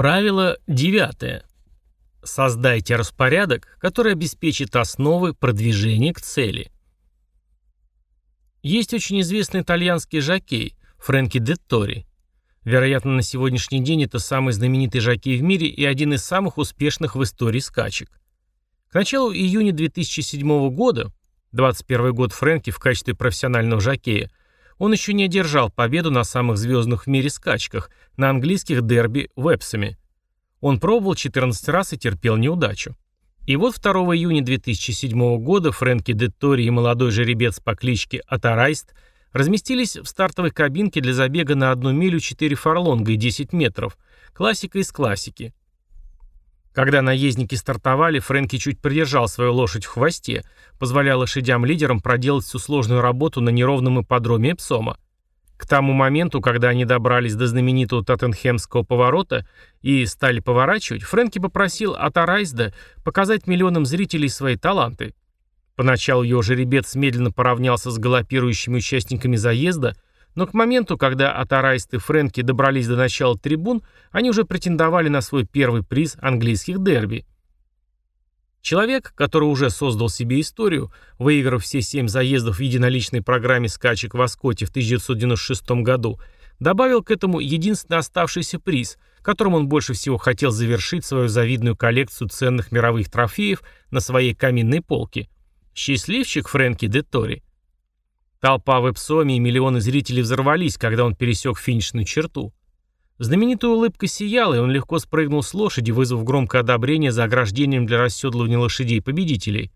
Правило девятое. Создайте распорядок, который обеспечит основы продвижения к цели. Есть очень известный итальянский жокей Фрэнки Деттори. Вероятно, на сегодняшний день это самый знаменитый жокей в мире и один из самых успешных в истории скачек. К началу июня 2007 года, 21 год Фрэнки в качестве профессионального жокея, он еще не одержал победу на самых звездных в мире скачках, на английских дерби Вепсами. Он пробовал 14 раз и терпел неудачу. И вот 2 июня 2007 года Фрэнки Деттори и молодой жеребец по кличке Атарайст разместились в стартовой кабинке для забега на одну милю 4 фарлонга и 10 метров. Классика из классики. Когда наездники стартовали, Фрэнки чуть придержал свою лошадь в хвосте, позволяя лошадям-лидерам проделать всю сложную работу на неровном ипподроме Эпсома. К тому моменту, когда они добрались до знаменитого Тоттенхемского поворота и стали поворачивать, Фрэнки попросил от Арайзда показать миллионам зрителей свои таланты. Поначалу его жеребец медленно поравнялся с галопирующими участниками заезда, но к моменту, когда Атарайст и Фрэнки добрались до начала трибун, они уже претендовали на свой первый приз английских дерби – Человек, который уже создал себе историю, выиграв все семь заездов в единоличной программе скачек в Аскоте в 1996 году, добавил к этому единственный оставшийся приз, которым он больше всего хотел завершить свою завидную коллекцию ценных мировых трофеев на своей каминной полке. Счастливчик Фрэнки де Тори. Толпа в Эпсоме и миллионы зрителей взорвались, когда он пересек финишную черту. Знаменитая улыбка сияла, и он легко спрыгнул с лошади, вызвав громкое одобрение за ограждением для расседлывания лошадей победителей.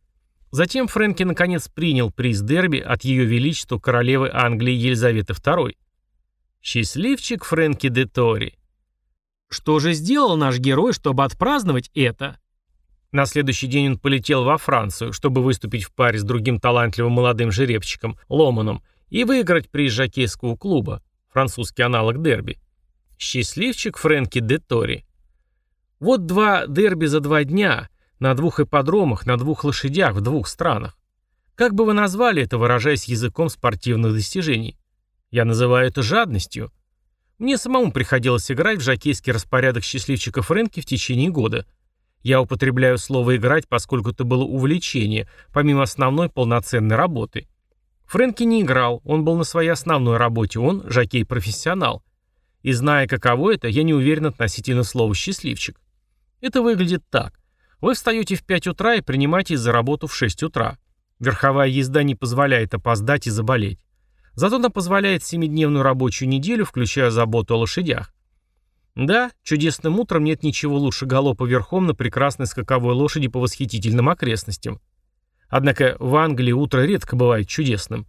Затем Фрэнки наконец принял приз дерби от Ее Величества королевы Англии Елизаветы II. Счастливчик Фрэнки де Тори. Что же сделал наш герой, чтобы отпраздновать это? На следующий день он полетел во Францию, чтобы выступить в паре с другим талантливым молодым жеребчиком, Ломаном, и выиграть приз жокейского клуба, французский аналог дерби. Счастливчик Фрэнки де Тори. Вот два дерби за два дня, на двух ипподромах, на двух лошадях, в двух странах. Как бы вы назвали это, выражаясь языком спортивных достижений? Я называю это жадностью. Мне самому приходилось играть в жокейский распорядок счастливчика Фрэнки в течение года. Я употребляю слово «играть», поскольку это было увлечение, помимо основной полноценной работы. Фрэнки не играл, он был на своей основной работе, он жокей-профессионал. И зная, каково это, я не уверен относительно слова «счастливчик». Это выглядит так. Вы встаете в 5 утра и принимаетесь за работу в 6 утра. Верховая езда не позволяет опоздать и заболеть. Зато она позволяет семидневную рабочую неделю, включая заботу о лошадях. Да, чудесным утром нет ничего лучше галопа верхом на прекрасной скаковой лошади по восхитительным окрестностям. Однако в Англии утро редко бывает чудесным.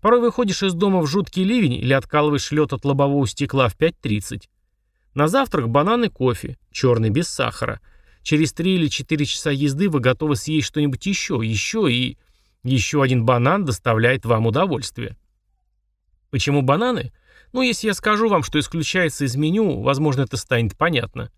Порой выходишь из дома в жуткий ливень или откалываешь лед от лобового стекла в 5.30. На завтрак банан и кофе, черный без сахара. Через 3 или 4 часа езды вы готовы съесть что-нибудь еще, еще и... Еще один банан доставляет вам удовольствие. Почему бананы? Ну, если я скажу вам, что исключается из меню, возможно, это станет понятно.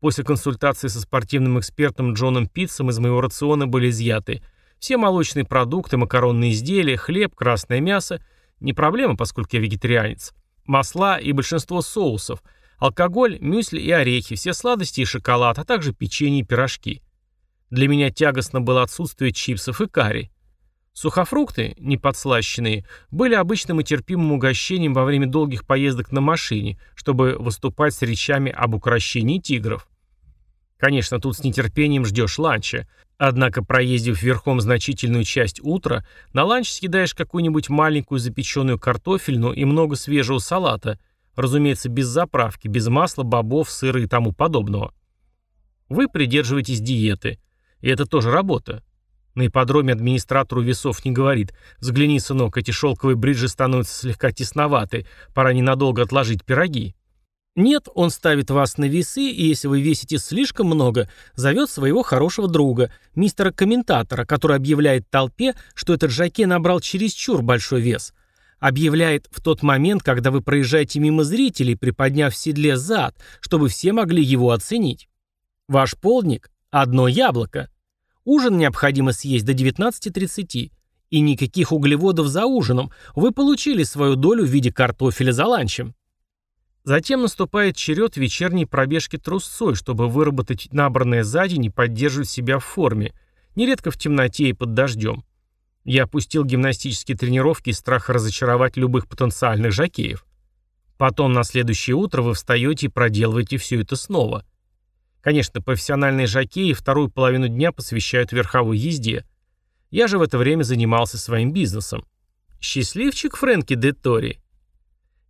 После консультации со спортивным экспертом Джоном Питцем из моего рациона были изъяты – все молочные продукты, макаронные изделия, хлеб, красное мясо – не проблема, поскольку я вегетарианец. Масла и большинство соусов, алкоголь, мюсли и орехи, все сладости и шоколад, а также печенье и пирожки. Для меня тягостно было отсутствие чипсов и карри. Сухофрукты, не подслащенные, были обычным и терпимым угощением во время долгих поездок на машине, чтобы выступать с речами об укрощении тигров. Конечно, тут с нетерпением ждешь ланча. Однако, проездив верхом значительную часть утра, на ланч съедаешь какую-нибудь маленькую запеченную картофельную и много свежего салата, разумеется, без заправки, без масла, бобов, сыра и тому подобного. Вы придерживаетесь диеты. И это тоже работа. На ипподроме администратору весов не говорит «Взгляни, сынок, эти шелковые бриджи становятся слегка тесноваты, пора ненадолго отложить пироги». Нет, он ставит вас на весы, и если вы весите слишком много, зовет своего хорошего друга, мистера-комментатора, который объявляет толпе, что этот жаке набрал чересчур большой вес. Объявляет в тот момент, когда вы проезжаете мимо зрителей, приподняв в седле зад, чтобы все могли его оценить. Ваш полдник – одно яблоко. Ужин необходимо съесть до 19.30. И никаких углеводов за ужином. Вы получили свою долю в виде картофеля за ланчем. Затем наступает черед вечерней пробежки трусцой, чтобы выработать набранное за день и поддерживать себя в форме, нередко в темноте и под дождем. Я опустил гимнастические тренировки из страха разочаровать любых потенциальных жокеев. Потом на следующее утро вы встаете и проделываете все это снова. Конечно, профессиональные жокеи вторую половину дня посвящают верховой езде. Я же в это время занимался своим бизнесом. Счастливчик Фрэнки де Тори.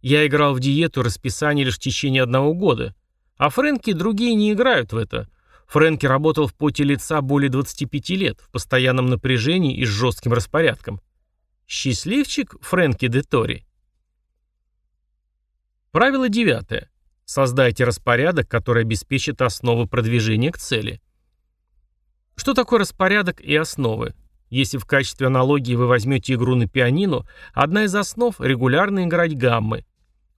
Я играл в диету расписание лишь в течение одного года. А Фрэнки другие не играют в это. Фрэнки работал в поте лица более 25 лет, в постоянном напряжении и с жестким распорядком. Счастливчик Фрэнки де Тори. Правило девятое. Создайте распорядок, который обеспечит основы продвижения к цели. Что такое распорядок и основы? Если в качестве аналогии вы возьмете игру на пианино, одна из основ – регулярно играть гаммы.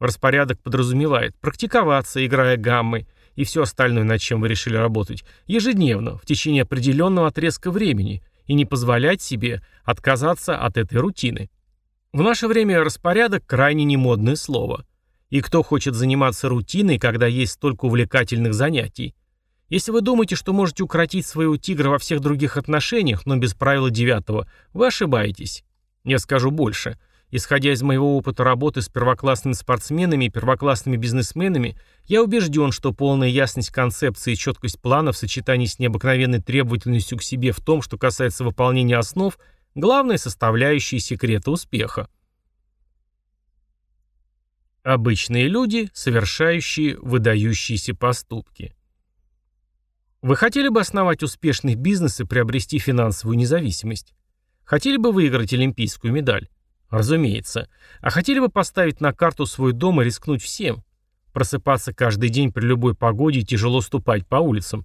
Распорядок подразумевает практиковаться, играя гаммы, и все остальное, над чем вы решили работать, ежедневно, в течение определенного отрезка времени, и не позволять себе отказаться от этой рутины. В наше время распорядок – крайне немодное слово – и кто хочет заниматься рутиной, когда есть столько увлекательных занятий? Если вы думаете, что можете укротить своего тигра во всех других отношениях, но без правила девятого, вы ошибаетесь. Я скажу больше. Исходя из моего опыта работы с первоклассными спортсменами и первоклассными бизнесменами, я убежден, что полная ясность концепции и четкость плана в сочетании с необыкновенной требовательностью к себе в том, что касается выполнения основ, главная составляющая секрета успеха. Обычные люди, совершающие выдающиеся поступки. Вы хотели бы основать успешный бизнес и приобрести финансовую независимость? Хотели бы выиграть олимпийскую медаль? Разумеется. А хотели бы поставить на карту свой дом и рискнуть всем? Просыпаться каждый день при любой погоде и тяжело ступать по улицам?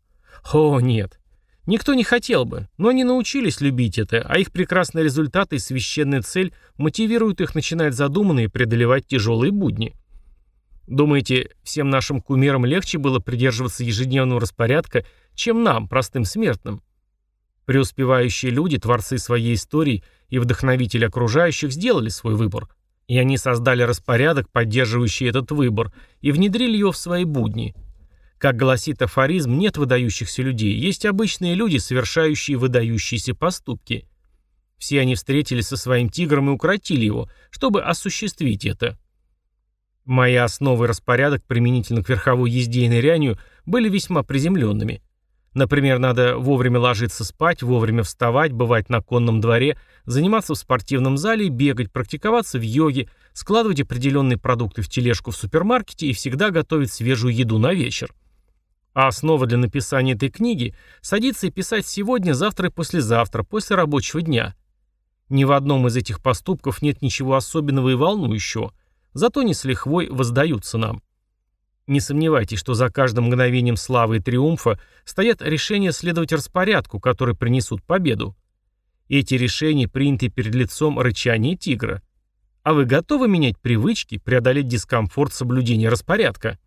О, нет. Никто не хотел бы, но они научились любить это, а их прекрасные результаты и священная цель мотивируют их начинать задуманные и преодолевать тяжелые будни. Думаете, всем нашим кумирам легче было придерживаться ежедневного распорядка, чем нам, простым смертным? Преуспевающие люди, творцы своей истории и вдохновители окружающих сделали свой выбор. И они создали распорядок, поддерживающий этот выбор, и внедрили его в свои будни – как гласит афоризм, нет выдающихся людей, есть обычные люди, совершающие выдающиеся поступки. Все они встретились со своим тигром и укротили его, чтобы осуществить это. Мои основы и распорядок применительно к верховой езде и нырянию были весьма приземленными. Например, надо вовремя ложиться спать, вовремя вставать, бывать на конном дворе, заниматься в спортивном зале, бегать, практиковаться в йоге, складывать определенные продукты в тележку в супермаркете и всегда готовить свежую еду на вечер. А основа для написания этой книги – садиться и писать сегодня, завтра и послезавтра, после рабочего дня. Ни в одном из этих поступков нет ничего особенного и волнующего, зато не с лихвой воздаются нам. Не сомневайтесь, что за каждым мгновением славы и триумфа стоят решения следовать распорядку, которые принесут победу. Эти решения приняты перед лицом рычания тигра. А вы готовы менять привычки, преодолеть дискомфорт соблюдения распорядка?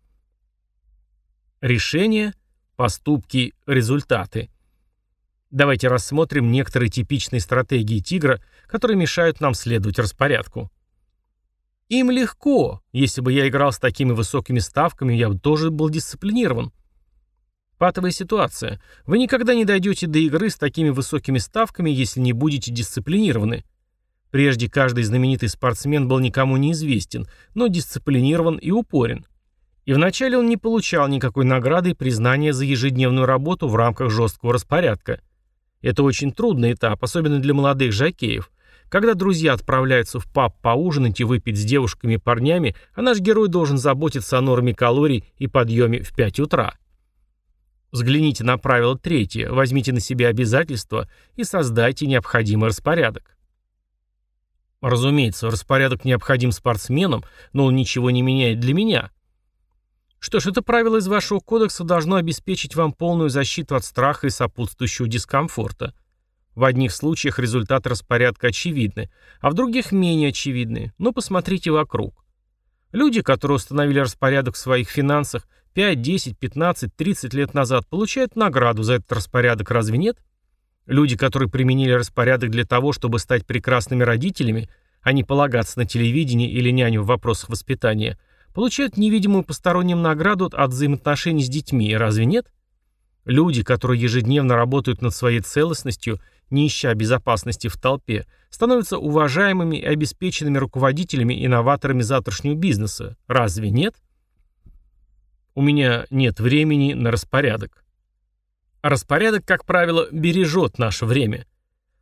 Решения, поступки, результаты. Давайте рассмотрим некоторые типичные стратегии тигра, которые мешают нам следовать распорядку. Им легко. Если бы я играл с такими высокими ставками, я бы тоже был дисциплинирован. Патовая ситуация. Вы никогда не дойдете до игры с такими высокими ставками, если не будете дисциплинированы. Прежде каждый знаменитый спортсмен был никому неизвестен, но дисциплинирован и упорен. И вначале он не получал никакой награды и признания за ежедневную работу в рамках жесткого распорядка. Это очень трудный этап, особенно для молодых жокеев. Когда друзья отправляются в паб поужинать и выпить с девушками и парнями, а наш герой должен заботиться о норме калорий и подъеме в 5 утра. Взгляните на правило третье, возьмите на себя обязательства и создайте необходимый распорядок. Разумеется, распорядок необходим спортсменам, но он ничего не меняет для меня – что ж, это правило из вашего кодекса должно обеспечить вам полную защиту от страха и сопутствующего дискомфорта. В одних случаях результаты распорядка очевидны, а в других менее очевидны, но посмотрите вокруг. Люди, которые установили распорядок в своих финансах 5, 10, 15, 30 лет назад, получают награду за этот распорядок, разве нет? Люди, которые применили распорядок для того, чтобы стать прекрасными родителями, а не полагаться на телевидение или няню в вопросах воспитания – получают невидимую посторонним награду от взаимоотношений с детьми, разве нет? Люди, которые ежедневно работают над своей целостностью, не ища безопасности в толпе, становятся уважаемыми и обеспеченными руководителями и инноваторами завтрашнего бизнеса. Разве нет? У меня нет времени на распорядок. Распорядок, как правило, бережет наше время.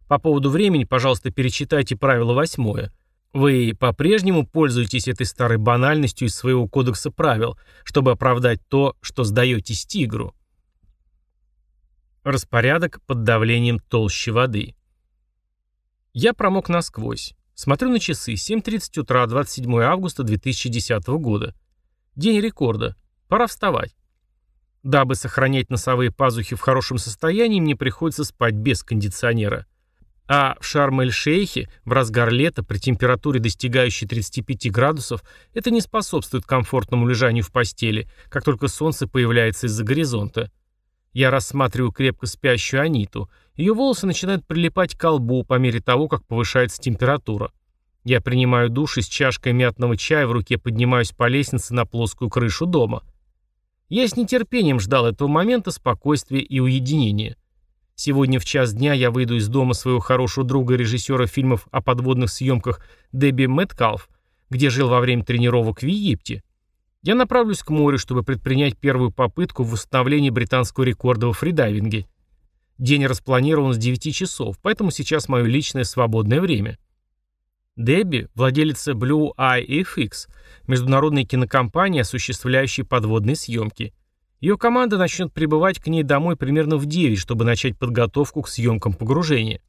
По поводу времени, пожалуйста, перечитайте правило восьмое. Вы по-прежнему пользуетесь этой старой банальностью из своего кодекса правил, чтобы оправдать то, что сдаетесь тигру. Распорядок под давлением толщи воды. Я промок насквозь. Смотрю на часы. 7.30 утра, 27 августа 2010 года. День рекорда. Пора вставать. Дабы сохранять носовые пазухи в хорошем состоянии, мне приходится спать без кондиционера. А в Шарм-эль-Шейхе в разгар лета при температуре, достигающей 35 градусов, это не способствует комфортному лежанию в постели, как только солнце появляется из-за горизонта. Я рассматриваю крепко спящую Аниту. Ее волосы начинают прилипать к колбу по мере того, как повышается температура. Я принимаю душ и с чашкой мятного чая в руке поднимаюсь по лестнице на плоскую крышу дома. Я с нетерпением ждал этого момента спокойствия и уединения. Сегодня в час дня я выйду из дома своего хорошего друга режиссера фильмов о подводных съемках Дебби Мэткалф, где жил во время тренировок в Египте. Я направлюсь к морю, чтобы предпринять первую попытку в восстановлении британского рекорда во фридайвинге. День распланирован с 9 часов, поэтому сейчас мое личное свободное время. Дебби – владелица Blue Eye FX, международной кинокомпании, осуществляющей подводные съемки. Ее команда начнет прибывать к ней домой примерно в 9, чтобы начать подготовку к съемкам погружения.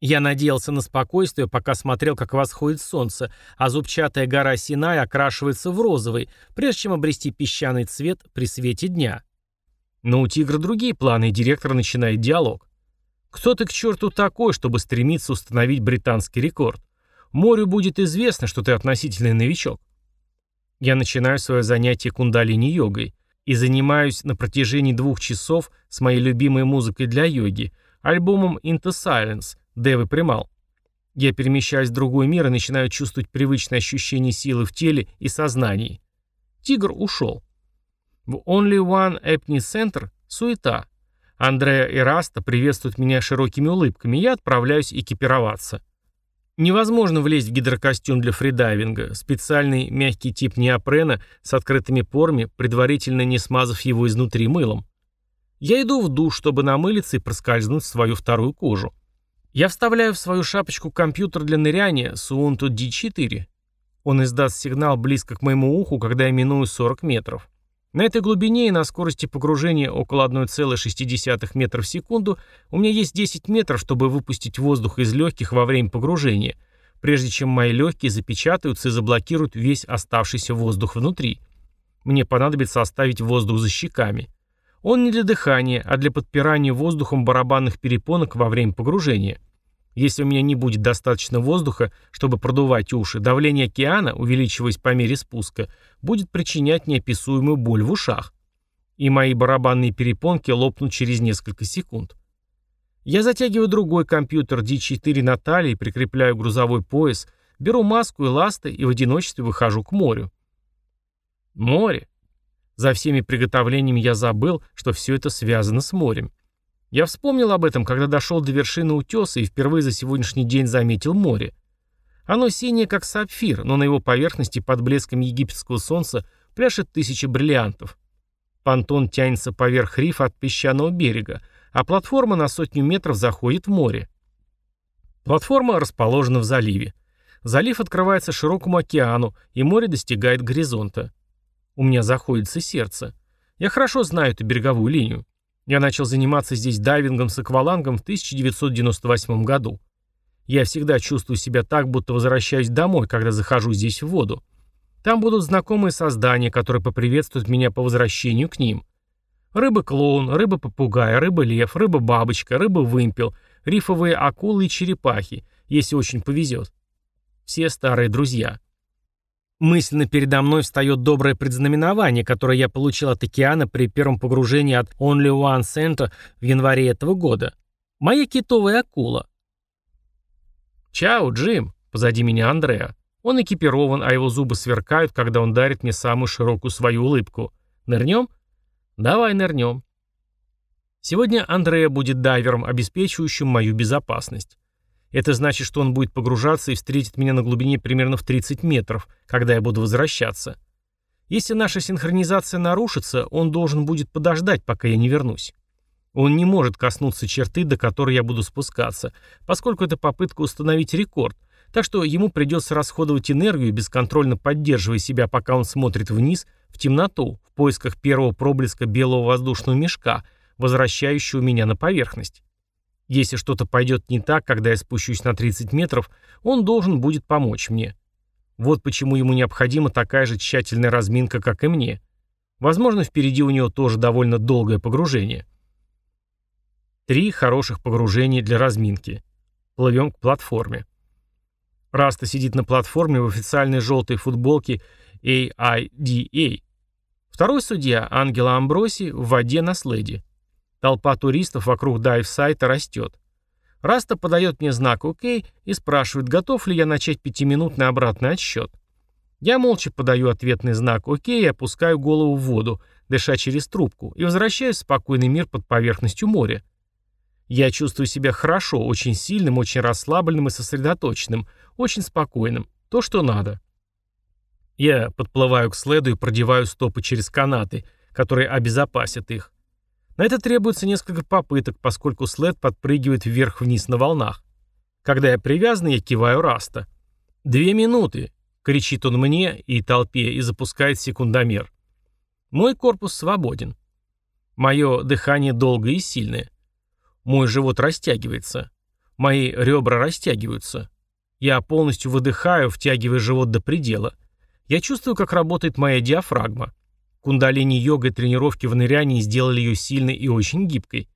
Я надеялся на спокойствие, пока смотрел, как восходит солнце, а зубчатая гора Синай окрашивается в розовый, прежде чем обрести песчаный цвет при свете дня. Но у тигра другие планы, и директор начинает диалог. Кто ты к черту такой, чтобы стремиться установить британский рекорд? Морю будет известно, что ты относительный новичок. Я начинаю свое занятие кундалини-йогой и занимаюсь на протяжении двух часов с моей любимой музыкой для йоги, альбомом Into Silence, Дэвы Премал. Я перемещаюсь в другой мир и начинаю чувствовать привычное ощущение силы в теле и сознании. Тигр ушел. В Only One Apnea Center суета. Андреа и Раста приветствуют меня широкими улыбками, я отправляюсь экипироваться. Невозможно влезть в гидрокостюм для фридайвинга, специальный мягкий тип неопрена с открытыми порами, предварительно не смазав его изнутри мылом. Я иду в душ, чтобы намылиться и проскользнуть в свою вторую кожу. Я вставляю в свою шапочку компьютер для ныряния Suunto D4. Он издаст сигнал близко к моему уху, когда я миную 40 метров. На этой глубине и на скорости погружения около 1,6 метров в секунду у меня есть 10 метров, чтобы выпустить воздух из легких во время погружения, прежде чем мои легкие запечатаются и заблокируют весь оставшийся воздух внутри. Мне понадобится оставить воздух за щеками. Он не для дыхания, а для подпирания воздухом барабанных перепонок во время погружения. Если у меня не будет достаточно воздуха, чтобы продувать уши, давление океана, увеличиваясь по мере спуска, будет причинять неописуемую боль в ушах. И мои барабанные перепонки лопнут через несколько секунд. Я затягиваю другой компьютер D4 на талии, прикрепляю грузовой пояс, беру маску и ласты и в одиночестве выхожу к морю. Море. За всеми приготовлениями я забыл, что все это связано с морем. Я вспомнил об этом, когда дошел до вершины утеса и впервые за сегодняшний день заметил море. Оно синее, как сапфир, но на его поверхности под блеском египетского солнца пляшет тысяча бриллиантов. Понтон тянется поверх рифа от песчаного берега, а платформа на сотню метров заходит в море. Платформа расположена в заливе. Залив открывается широкому океану, и море достигает горизонта. У меня заходится сердце. Я хорошо знаю эту береговую линию. Я начал заниматься здесь дайвингом с аквалангом в 1998 году. Я всегда чувствую себя так, будто возвращаюсь домой, когда захожу здесь в воду. Там будут знакомые создания, которые поприветствуют меня по возвращению к ним. Рыба-клоун, рыба-попугай, рыба-лев, рыба-бабочка, рыба-вымпел, рифовые акулы и черепахи, если очень повезет. Все старые друзья. Мысленно передо мной встает доброе предзнаменование, которое я получил от океана при первом погружении от Only One Center в январе этого года. Моя китовая акула. «Чао, Джим!» — позади меня Андреа. Он экипирован, а его зубы сверкают, когда он дарит мне самую широкую свою улыбку. Нырнем? Давай нырнем. Сегодня Андрея будет дайвером, обеспечивающим мою безопасность. Это значит, что он будет погружаться и встретит меня на глубине примерно в 30 метров, когда я буду возвращаться. Если наша синхронизация нарушится, он должен будет подождать, пока я не вернусь. Он не может коснуться черты, до которой я буду спускаться, поскольку это попытка установить рекорд, так что ему придется расходовать энергию, бесконтрольно поддерживая себя, пока он смотрит вниз, в темноту, в поисках первого проблеска белого воздушного мешка, возвращающего меня на поверхность. Если что-то пойдет не так, когда я спущусь на 30 метров, он должен будет помочь мне. Вот почему ему необходима такая же тщательная разминка, как и мне. Возможно, впереди у него тоже довольно долгое погружение. Три хороших погружения для разминки. Плывем к платформе. Раста сидит на платформе в официальной желтой футболке AIDA. Второй судья, Ангела Амброси, в воде на следе. Толпа туристов вокруг дайв-сайта растет. Раста подает мне знак «Ок» и спрашивает, готов ли я начать пятиминутный обратный отсчет. Я молча подаю ответный знак «Ок» и опускаю голову в воду, дыша через трубку, и возвращаюсь в спокойный мир под поверхностью моря. Я чувствую себя хорошо, очень сильным, очень расслабленным и сосредоточенным, очень спокойным. То, что надо. Я подплываю к следу и продеваю стопы через канаты, которые обезопасят их. На это требуется несколько попыток, поскольку след подпрыгивает вверх-вниз на волнах. Когда я привязан, я киваю Раста. «Две минуты!» — кричит он мне и толпе и запускает секундомер. Мой корпус свободен. Мое дыхание долгое и сильное. Мой живот растягивается. Мои ребра растягиваются. Я полностью выдыхаю, втягивая живот до предела. Я чувствую, как работает моя диафрагма. Кундалини-йога и тренировки в нырянии сделали ее сильной и очень гибкой.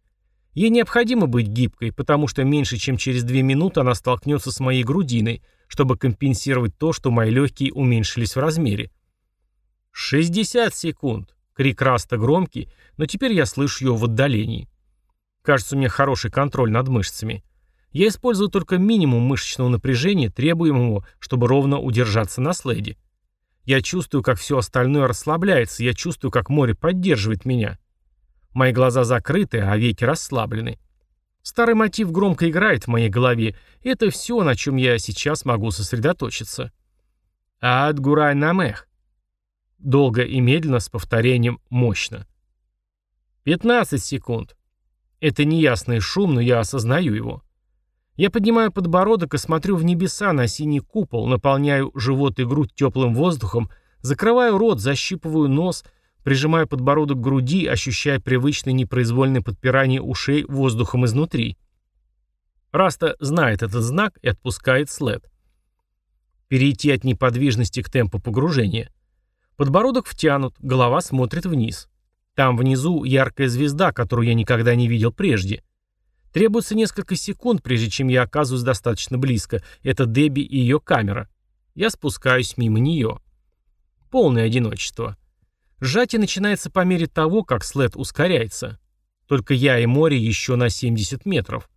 Ей необходимо быть гибкой, потому что меньше чем через две минуты она столкнется с моей грудиной, чтобы компенсировать то, что мои легкие уменьшились в размере. 60 секунд. Крик Раста громкий, но теперь я слышу его в отдалении. Кажется, у меня хороший контроль над мышцами. Я использую только минимум мышечного напряжения, требуемого, чтобы ровно удержаться на следе. Я чувствую, как все остальное расслабляется, я чувствую, как море поддерживает меня. Мои глаза закрыты, а веки расслаблены. Старый мотив громко играет в моей голове, это все, на чем я сейчас могу сосредоточиться. Ад Гурай Намех. Долго и медленно, с повторением «мощно». 15 секунд. Это неясный шум, но я осознаю его. Я поднимаю подбородок и смотрю в небеса на синий купол, наполняю живот и грудь теплым воздухом, закрываю рот, защипываю нос, прижимаю подбородок к груди, ощущая привычное непроизвольное подпирание ушей воздухом изнутри. Раста знает этот знак и отпускает след. Перейти от неподвижности к темпу погружения. Подбородок втянут, голова смотрит вниз. Там внизу яркая звезда, которую я никогда не видел прежде. Требуется несколько секунд, прежде чем я оказываюсь достаточно близко. Это Дебби и ее камера. Я спускаюсь мимо нее. Полное одиночество. Сжатие начинается по мере того, как след ускоряется. Только я и море еще на 70 метров.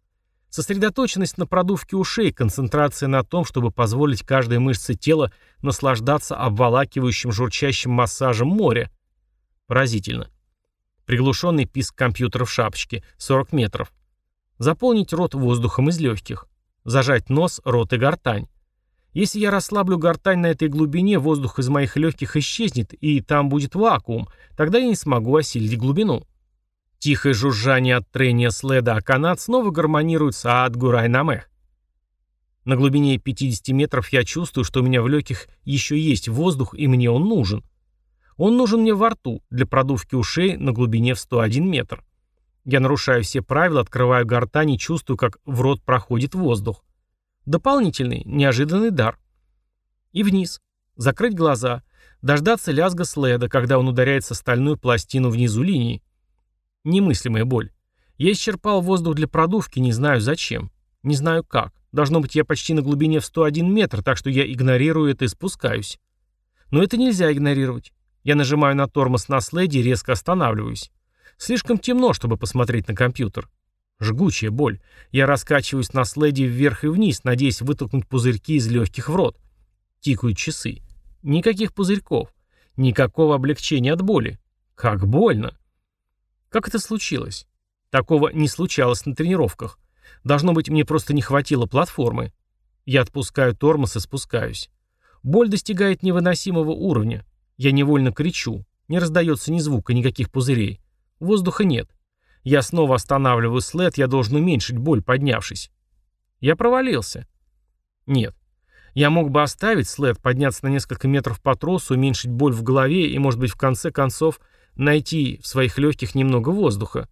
Сосредоточенность на продувке ушей, концентрация на том, чтобы позволить каждой мышце тела наслаждаться обволакивающим журчащим массажем моря. Поразительно. Приглушенный писк компьютера в шапочке. 40 метров. Заполнить рот воздухом из легких. Зажать нос, рот и гортань. Если я расслаблю гортань на этой глубине, воздух из моих легких исчезнет, и там будет вакуум, тогда я не смогу осилить глубину. Тихое жужжание от трения следа, а канат снова гармонирует с Аад Гурай. На глубине 50 метров я чувствую, что у меня в легких еще есть воздух, и мне он нужен. Он нужен мне во рту, для продувки ушей на глубине в 101 метр. Я нарушаю все правила, открываю гортань и чувствую, как в рот проходит воздух. Дополнительный, неожиданный дар. И вниз. Закрыть глаза. Дождаться лязга следа, когда он ударяется стальную пластину внизу линии. Немыслимая боль. Я исчерпал воздух для продувки, не знаю зачем. Не знаю как. Должно быть, я почти на глубине в 101 метр, так что я игнорирую это и спускаюсь. Но это нельзя игнорировать. Я нажимаю на тормоз на следе и резко останавливаюсь. Слишком темно, чтобы посмотреть на компьютер. Жгучая боль. Я раскачиваюсь на следе вверх и вниз, надеясь вытолкнуть пузырьки из легких в рот. Тикают часы. Никаких пузырьков. Никакого облегчения от боли. Как больно. Как это случилось? Такого не случалось на тренировках. Должно быть, мне просто не хватило платформы. Я отпускаю тормоз и спускаюсь. Боль достигает невыносимого уровня. Я невольно кричу. Не раздается ни звука, никаких пузырей. Воздуха нет. Я снова останавливаю след, я должен уменьшить боль, поднявшись. Я провалился. Нет. Я мог бы оставить след, подняться на несколько метров по тросу, уменьшить боль в голове и, может быть, в конце концов, найти в своих легких немного воздуха.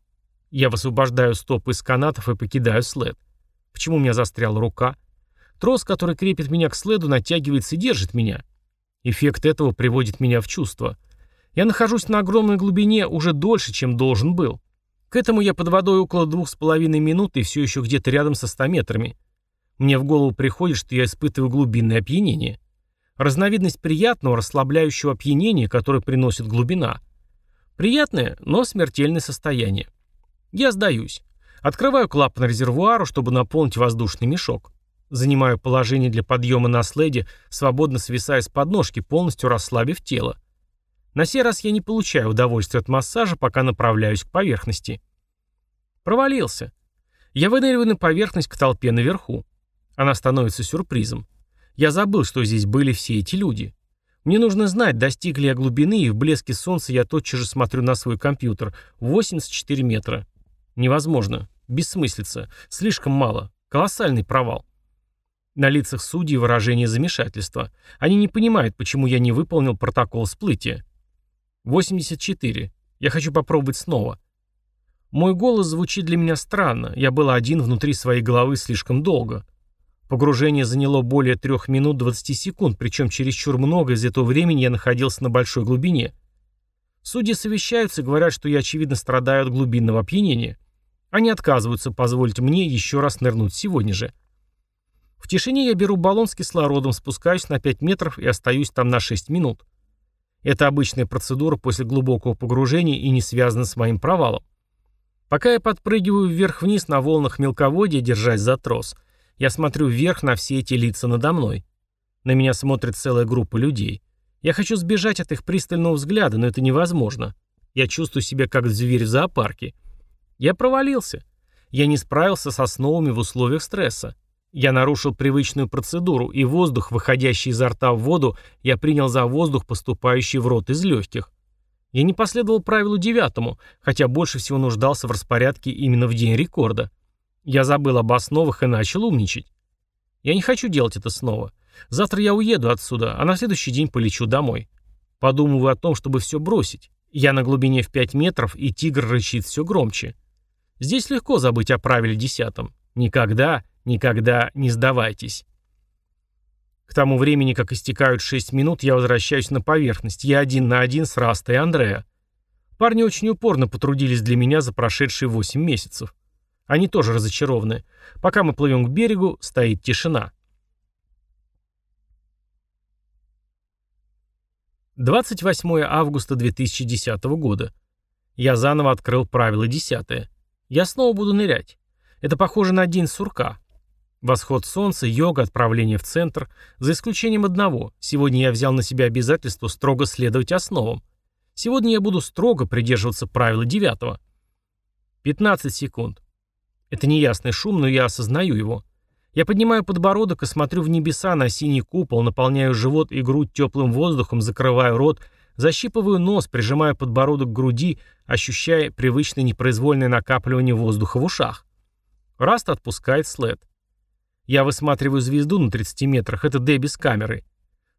Я высвобождаю стопы из канатов и покидаю след. Почему у меня застряла рука? Трос, который крепит меня к следу, натягивается и держит меня. Эффект этого приводит меня в чувство. Я нахожусь на огромной глубине уже дольше, чем должен был. К этому я под водой около двух с половиной минут и все еще где-то рядом со 100 метрами. Мне в голову приходит, что я испытываю глубинное опьянение. Разновидность приятного, расслабляющего опьянения, которое приносит глубина. Приятное, но смертельное состояние. Я сдаюсь. Открываю клапан резервуара, чтобы наполнить воздушный мешок. Занимаю положение для подъема на следе, свободно свисая с подножки, полностью расслабив тело. На сей раз я не получаю удовольствия от массажа, пока направляюсь к поверхности. Провалился. Я выныриваю на поверхность к толпе наверху. Она становится сюрпризом. Я забыл, что здесь были все эти люди. Мне нужно знать, достигли я глубины, и в блеске солнца я тотчас же смотрю на свой компьютер. 84 метра. Невозможно. Бессмыслица. Слишком мало. Колоссальный провал. На лицах судей выражение замешательства. Они не понимают, почему я не выполнил протокол всплытия. 84. Я хочу попробовать снова. Мой голос звучит для меня странно. Я был один внутри своей головы слишком долго. Погружение заняло более 3 минут 20 секунд, причем чересчур много из этого времени я находился на большой глубине. Судьи совещаются и говорят, что я очевидно страдаю от глубинного опьянения. Они отказываются позволить мне еще раз нырнуть сегодня же. В тишине я беру баллон с кислородом, спускаюсь на 5 метров и остаюсь там на 6 минут. Это обычная процедура после глубокого погружения и не связана с моим провалом. Пока я подпрыгиваю вверх-вниз на волнах мелководья, держась за трос, я смотрю вверх на все эти лица надо мной. На меня смотрит целая группа людей. Я хочу сбежать от их пристального взгляда, но это невозможно. Я чувствую себя как зверь в зоопарке. Я провалился. Я не справился с основами в условиях стресса. Я нарушил привычную процедуру, и воздух, выходящий изо рта в воду, я принял за воздух, поступающий в рот из легких. Я не последовал правилу девятому, хотя больше всего нуждался в распорядке именно в день рекорда. Я забыл об основах и начал умничать. Я не хочу делать это снова. Завтра я уеду отсюда, а на следующий день полечу домой. Подумываю о том, чтобы все бросить. Я на глубине в 5 метров, и тигр рычит все громче. Здесь легко забыть о правиле десятом. Никогда, Никогда не сдавайтесь. К тому времени, как истекают 6 минут, я возвращаюсь на поверхность. Я один на один с Растой и Андреа. Парни очень упорно потрудились для меня за прошедшие 8 месяцев. Они тоже разочарованы. Пока мы плывем к берегу, стоит тишина. 28 августа 2010 года. Я заново открыл правило 10. Я снова буду нырять. Это похоже на день сурка. Восход солнца, йога, отправление в центр. За исключением одного. Сегодня я взял на себя обязательство строго следовать основам. Сегодня я буду строго придерживаться правила девятого. 15 секунд. Это неясный шум, но я осознаю его. Я поднимаю подбородок и смотрю в небеса на синий купол, наполняю живот и грудь теплым воздухом, закрываю рот, защипываю нос, прижимаю подбородок к груди, ощущая привычное непроизвольное накапливание воздуха в ушах. Раст отпускает след. Я высматриваю звезду на 30 метрах, это Дебби с камерой.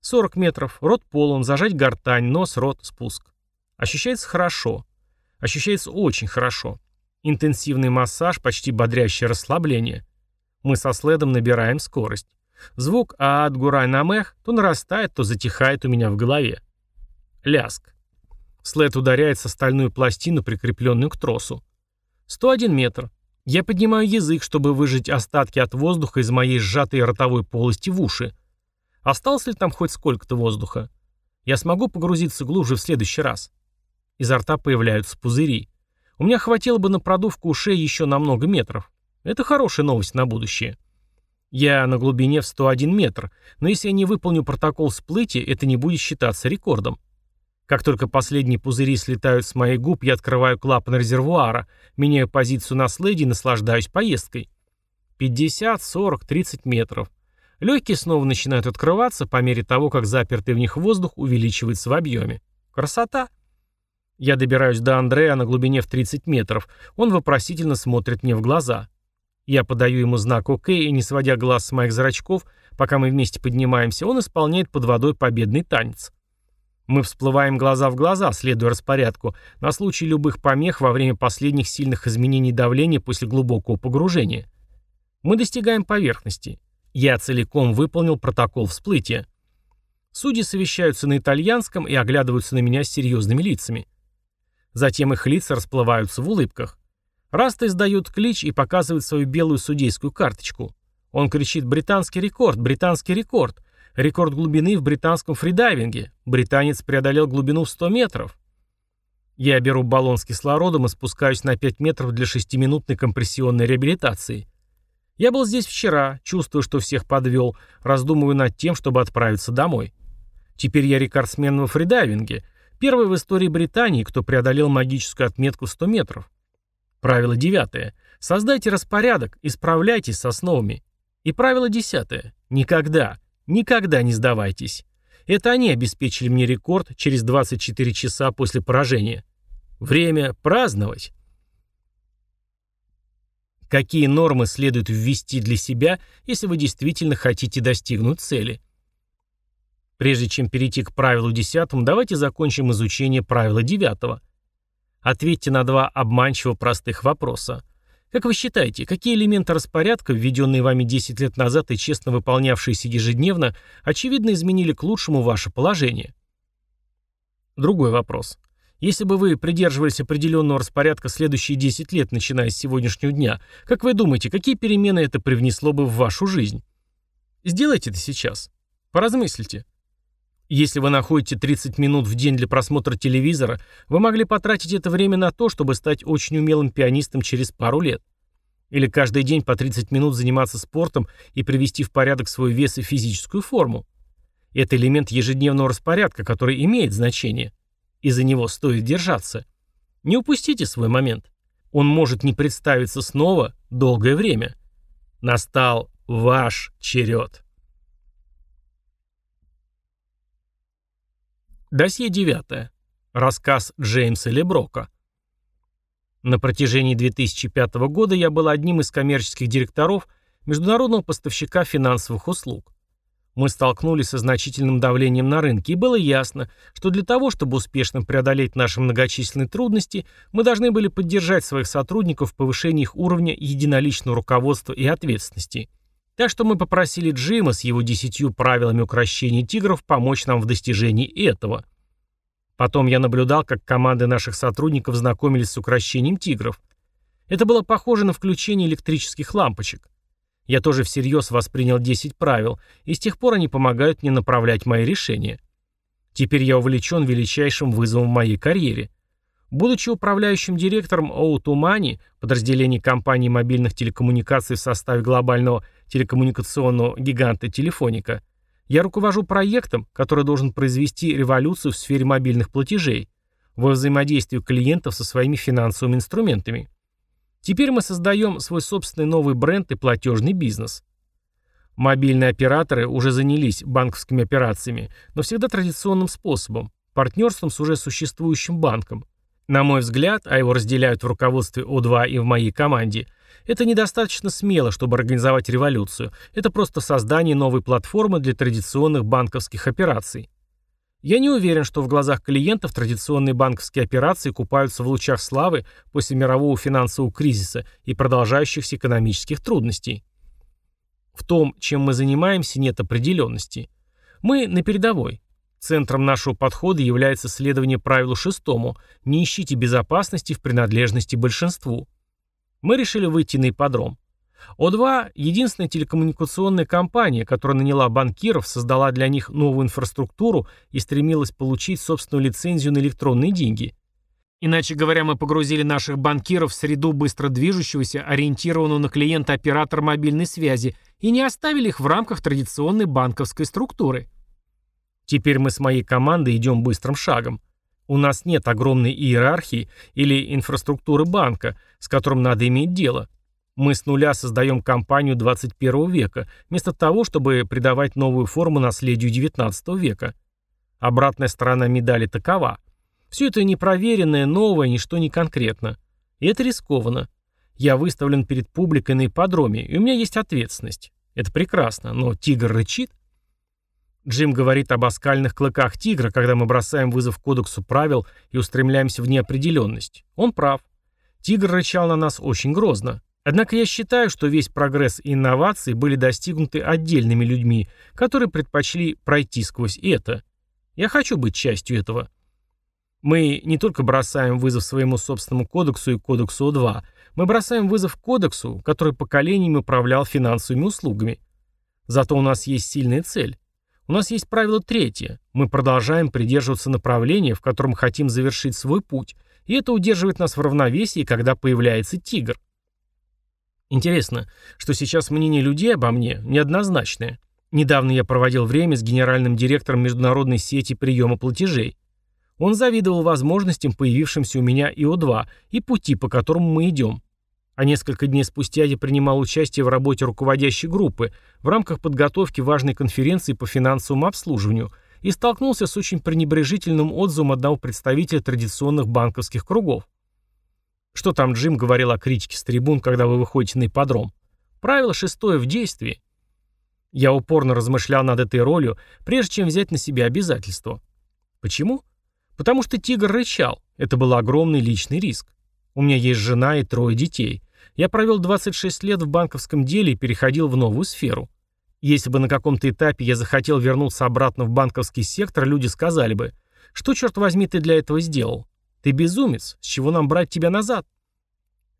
40 метров, рот полон, зажать гортань, нос, рот, спуск. Ощущается хорошо. Ощущается очень хорошо. Интенсивный массаж, почти бодрящее расслабление. Мы со следом набираем скорость. Звук «Аад Гурай Намех» то нарастает, то затихает у меня в голове. Ляск. След ударяет со стальную пластину, прикрепленную к тросу. 101 метр. Я поднимаю язык, чтобы выжать остатки от воздуха из моей сжатой ротовой полости в уши. Осталось ли там хоть сколько-то воздуха? Я смогу погрузиться глубже в следующий раз. Изо рта появляются пузыри. У меня хватило бы на продувку ушей еще на много метров. Это хорошая новость на будущее. Я на глубине в 101 метр, но если я не выполню протокол всплытия, это не будет считаться рекордом. Как только последние пузыри слетают с моих губ, я открываю клапан резервуара, меняю позицию на следе и наслаждаюсь поездкой. 50, 40, 30 метров. Легкие снова начинают открываться по мере того, как запертый в них воздух увеличивается в объеме. Красота! Я добираюсь до Андрея на глубине в 30 метров. Он вопросительно смотрит мне в глаза. Я подаю ему знак «Ок», и, не сводя глаз с моих зрачков, пока мы вместе поднимаемся, он исполняет под водой победный танец. Мы всплываем глаза в глаза, следуя распорядку, на случай любых помех во время последних сильных изменений давления после глубокого погружения. Мы достигаем поверхности. Я целиком выполнил протокол всплытия. Судьи совещаются на итальянском и оглядываются на меня с серьезными лицами. Затем их лица расплываются в улыбках. Раста издает клич и показывает свою белую судейскую карточку. Он кричит «Британский рекорд! Британский рекорд!» Рекорд глубины в британском фридайвинге. Британец преодолел глубину в 100 метров. Я беру баллон с кислородом и спускаюсь на 5 метров для 6-минутной компрессионной реабилитации. Я был здесь вчера, чувствую, что всех подвел, раздумываю над тем, чтобы отправиться домой. Теперь я рекордсмен во фридайвинге. Первый в истории Британии, кто преодолел магическую отметку 100 метров. Правило девятое. Создайте распорядок, исправляйтесь с основами. И правило десятое. Никогда, никогда не сдавайтесь. Это они обеспечили мне рекорд через 24 часа после поражения. Время праздновать. Какие нормы следует ввести для себя, если вы действительно хотите достигнуть цели? Прежде чем перейти к правилу десятому, давайте закончим изучение правила девятого – Ответьте на два обманчиво простых вопроса. Как вы считаете, какие элементы распорядка, введенные вами 10 лет назад и честно выполнявшиеся ежедневно, очевидно изменили к лучшему ваше положение? Другой вопрос. Если бы вы придерживались определенного распорядка следующие 10 лет, начиная с сегодняшнего дня, как вы думаете, какие перемены это привнесло бы в вашу жизнь? Сделайте это сейчас. Поразмыслите. Если вы находите 30 минут в день для просмотра телевизора, вы могли потратить это время на то, чтобы стать очень умелым пианистом через пару лет. Или каждый день по 30 минут заниматься спортом и привести в порядок свой вес и физическую форму. Это элемент ежедневного распорядка, который имеет значение. И за него стоит держаться. Не упустите свой момент. Он может не представиться снова долгое время. Настал ваш черед. Досье 9. Рассказ Джеймса Леброка. На протяжении 2005 года я был одним из коммерческих директоров международного поставщика финансовых услуг. Мы столкнулись со значительным давлением на рынке, и было ясно, что для того, чтобы успешно преодолеть наши многочисленные трудности, мы должны были поддержать своих сотрудников в повышении их уровня единоличного руководства и ответственности – так что мы попросили Джима с его десятью правилами укрощения тигров помочь нам в достижении этого. Потом я наблюдал, как команды наших сотрудников знакомились с укрощением тигров. Это было похоже на включение электрических лампочек. Я тоже всерьез воспринял 10 правил, и с тех пор они помогают мне направлять мои решения. Теперь я увлечен величайшим вызовом в моей карьере – Будучи управляющим директором O2 Money, подразделения компании мобильных телекоммуникаций в составе глобального телекоммуникационного гиганта Телефоника, я руковожу проектом, который должен произвести революцию в сфере мобильных платежей, во взаимодействии клиентов со своими финансовыми инструментами. Теперь мы создаем свой собственный новый бренд и платежный бизнес. Мобильные операторы уже занялись банковскими операциями, но всегда традиционным способом – партнерством с уже существующим банком – на мой взгляд, а его разделяют в руководстве О2 и в моей команде, это недостаточно смело, чтобы организовать революцию. Это просто создание новой платформы для традиционных банковских операций. Я не уверен, что в глазах клиентов традиционные банковские операции купаются в лучах славы после мирового финансового кризиса и продолжающихся экономических трудностей. В том, чем мы занимаемся, нет определенности. Мы на передовой. Центром нашего подхода является следование правилу шестому «Не ищите безопасности в принадлежности большинству». Мы решили выйти на ипподром. О2 – единственная телекоммуникационная компания, которая наняла банкиров, создала для них новую инфраструктуру и стремилась получить собственную лицензию на электронные деньги. Иначе говоря, мы погрузили наших банкиров в среду быстро движущегося, ориентированного на клиента оператора мобильной связи и не оставили их в рамках традиционной банковской структуры. Теперь мы с моей командой идем быстрым шагом. У нас нет огромной иерархии или инфраструктуры банка, с которым надо иметь дело. Мы с нуля создаем компанию 21 века, вместо того, чтобы придавать новую форму наследию 19 века. Обратная сторона медали такова – все это непроверенное, новое, ничто не конкретно. И это рискованно. Я выставлен перед публикой на ипподроме, и у меня есть ответственность. Это прекрасно, но тигр рычит. Джим говорит об оскальных клыках тигра, когда мы бросаем вызов кодексу правил и устремляемся в неопределенность. Он прав. Тигр рычал на нас очень грозно. Однако я считаю, что весь прогресс и инновации были достигнуты отдельными людьми, которые предпочли пройти сквозь это. Я хочу быть частью этого. Мы не только бросаем вызов своему собственному кодексу и кодексу О2, мы бросаем вызов кодексу, который поколениями управлял финансовыми услугами. Зато у нас есть сильная цель. У нас есть правило третье. Мы продолжаем придерживаться направления, в котором хотим завершить свой путь, и это удерживает нас в равновесии, когда появляется тигр. Интересно, что сейчас мнение людей обо мне неоднозначное. Недавно я проводил время с генеральным директором международной сети приема платежей. Он завидовал возможностям, появившимся у меня ИО-2, и пути, по которому мы идем. А несколько дней спустя я принимал участие в работе руководящей группы в рамках подготовки важной конференции по финансовому обслуживанию и столкнулся с очень пренебрежительным отзывом одного представителя традиционных банковских кругов. Что там Джим говорил о критике с трибун, когда вы выходите на ипподром? Правило шестое в действии. Я упорно размышлял над этой ролью, прежде чем взять на себя обязательство. Почему? Потому что тигр рычал. Это был огромный личный риск. У меня есть жена и трое детей. Я провел 26 лет в банковском деле и переходил в новую сферу. Если бы на каком-то этапе я захотел вернуться обратно в банковский сектор, люди сказали бы, что, черт возьми, ты для этого сделал? Ты безумец, с чего нам брать тебя назад?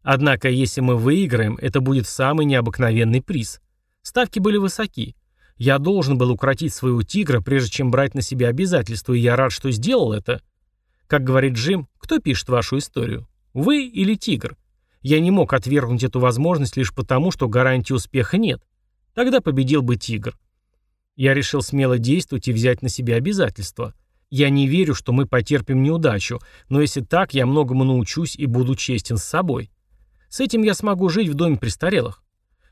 Однако, если мы выиграем, это будет самый необыкновенный приз. Ставки были высоки. Я должен был укротить своего тигра, прежде чем брать на себя обязательства, и я рад, что сделал это. Как говорит Джим, кто пишет вашу историю? Вы или тигр? Я не мог отвергнуть эту возможность лишь потому, что гарантии успеха нет. Тогда победил бы тигр. Я решил смело действовать и взять на себя обязательства. Я не верю, что мы потерпим неудачу, но если так, я многому научусь и буду честен с собой. С этим я смогу жить в доме престарелых.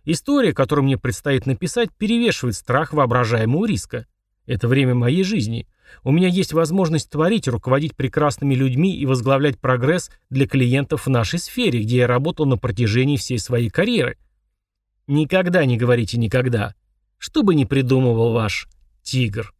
История, которую мне предстоит написать, перевешивает страх воображаемого риска. Это время моей жизни. У меня есть возможность творить, руководить прекрасными людьми и возглавлять прогресс для клиентов в нашей сфере, где я работал на протяжении всей своей карьеры. Никогда не говорите никогда. Что бы ни придумывал ваш тигр.